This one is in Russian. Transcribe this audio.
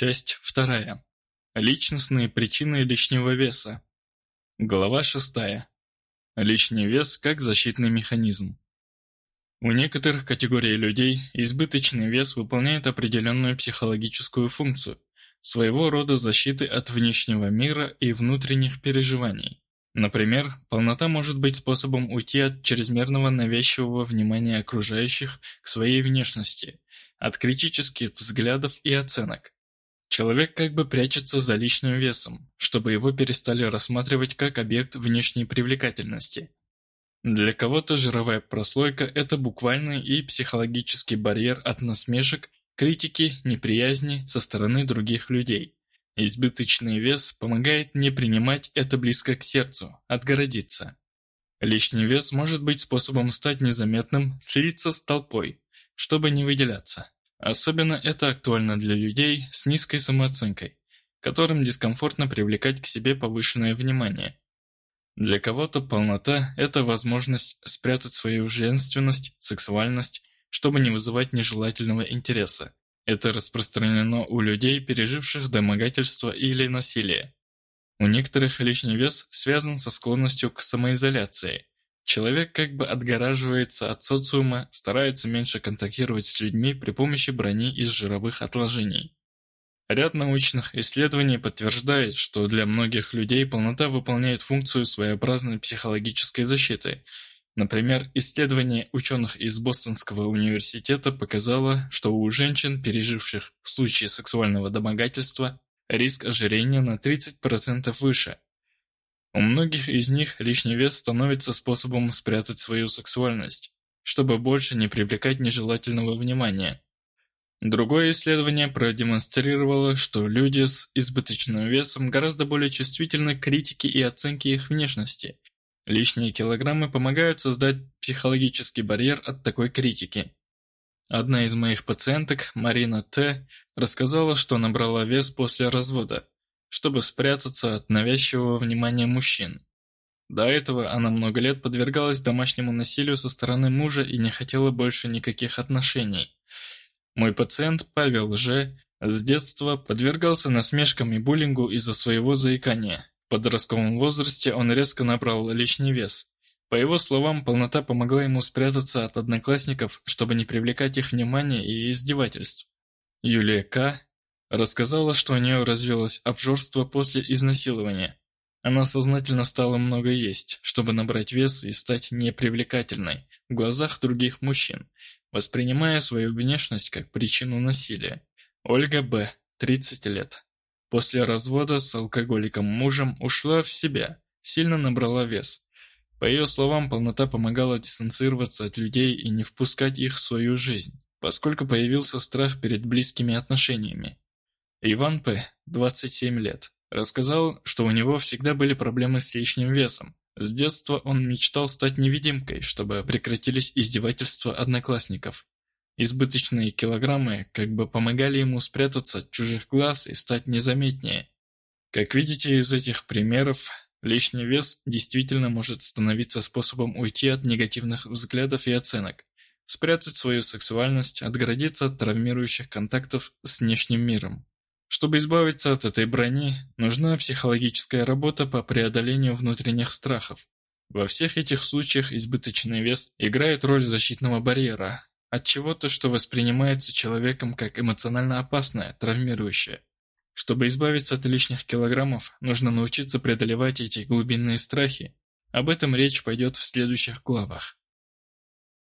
Часть вторая. Личностные причины лишнего веса. Глава шестая. Лишний вес как защитный механизм. У некоторых категорий людей избыточный вес выполняет определенную психологическую функцию, своего рода защиты от внешнего мира и внутренних переживаний. Например, полнота может быть способом уйти от чрезмерного навязчивого внимания окружающих к своей внешности, от критических взглядов и оценок. Человек как бы прячется за личным весом, чтобы его перестали рассматривать как объект внешней привлекательности. Для кого-то жировая прослойка – это буквальный и психологический барьер от насмешек, критики, неприязни со стороны других людей. Избыточный вес помогает не принимать это близко к сердцу, отгородиться. Лишний вес может быть способом стать незаметным, слиться с толпой, чтобы не выделяться. Особенно это актуально для людей с низкой самооценкой, которым дискомфортно привлекать к себе повышенное внимание. Для кого-то полнота – это возможность спрятать свою женственность, сексуальность, чтобы не вызывать нежелательного интереса. Это распространено у людей, переживших домогательство или насилие. У некоторых лишний вес связан со склонностью к самоизоляции, Человек как бы отгораживается от социума, старается меньше контактировать с людьми при помощи брони из жировых отложений. Ряд научных исследований подтверждает, что для многих людей полнота выполняет функцию своеобразной психологической защиты. Например, исследование ученых из Бостонского университета показало, что у женщин, переживших случаи сексуального домогательства, риск ожирения на 30% выше – у многих из них лишний вес становится способом спрятать свою сексуальность, чтобы больше не привлекать нежелательного внимания. Другое исследование продемонстрировало, что люди с избыточным весом гораздо более чувствительны к критике и оценке их внешности. Лишние килограммы помогают создать психологический барьер от такой критики. Одна из моих пациенток, Марина Т., рассказала, что набрала вес после развода чтобы спрятаться от навязчивого внимания мужчин. До этого она много лет подвергалась домашнему насилию со стороны мужа и не хотела больше никаких отношений. Мой пациент Павел Ж. с детства подвергался насмешкам и буллингу из-за своего заикания. В подростковом возрасте он резко набрал лишний вес. По его словам, полнота помогла ему спрятаться от одноклассников, чтобы не привлекать их внимание и издевательств. Юлия К. Рассказала, что у нее развилось обжорство после изнасилования. Она сознательно стала много есть, чтобы набрать вес и стать непривлекательной в глазах других мужчин, воспринимая свою внешность как причину насилия. Ольга Б., 30 лет. После развода с алкоголиком мужем ушла в себя, сильно набрала вес. По ее словам, полнота помогала дистанцироваться от людей и не впускать их в свою жизнь, поскольку появился страх перед близкими отношениями. Иван П., 27 лет, рассказал, что у него всегда были проблемы с лишним весом. С детства он мечтал стать невидимкой, чтобы прекратились издевательства одноклассников. Избыточные килограммы как бы помогали ему спрятаться от чужих глаз и стать незаметнее. Как видите из этих примеров, лишний вес действительно может становиться способом уйти от негативных взглядов и оценок, спрятать свою сексуальность, отгородиться от травмирующих контактов с внешним миром. Чтобы избавиться от этой брони, нужна психологическая работа по преодолению внутренних страхов. Во всех этих случаях избыточный вес играет роль защитного барьера от чего-то, что воспринимается человеком как эмоционально опасное, травмирующее. Чтобы избавиться от лишних килограммов, нужно научиться преодолевать эти глубинные страхи. Об этом речь пойдет в следующих главах.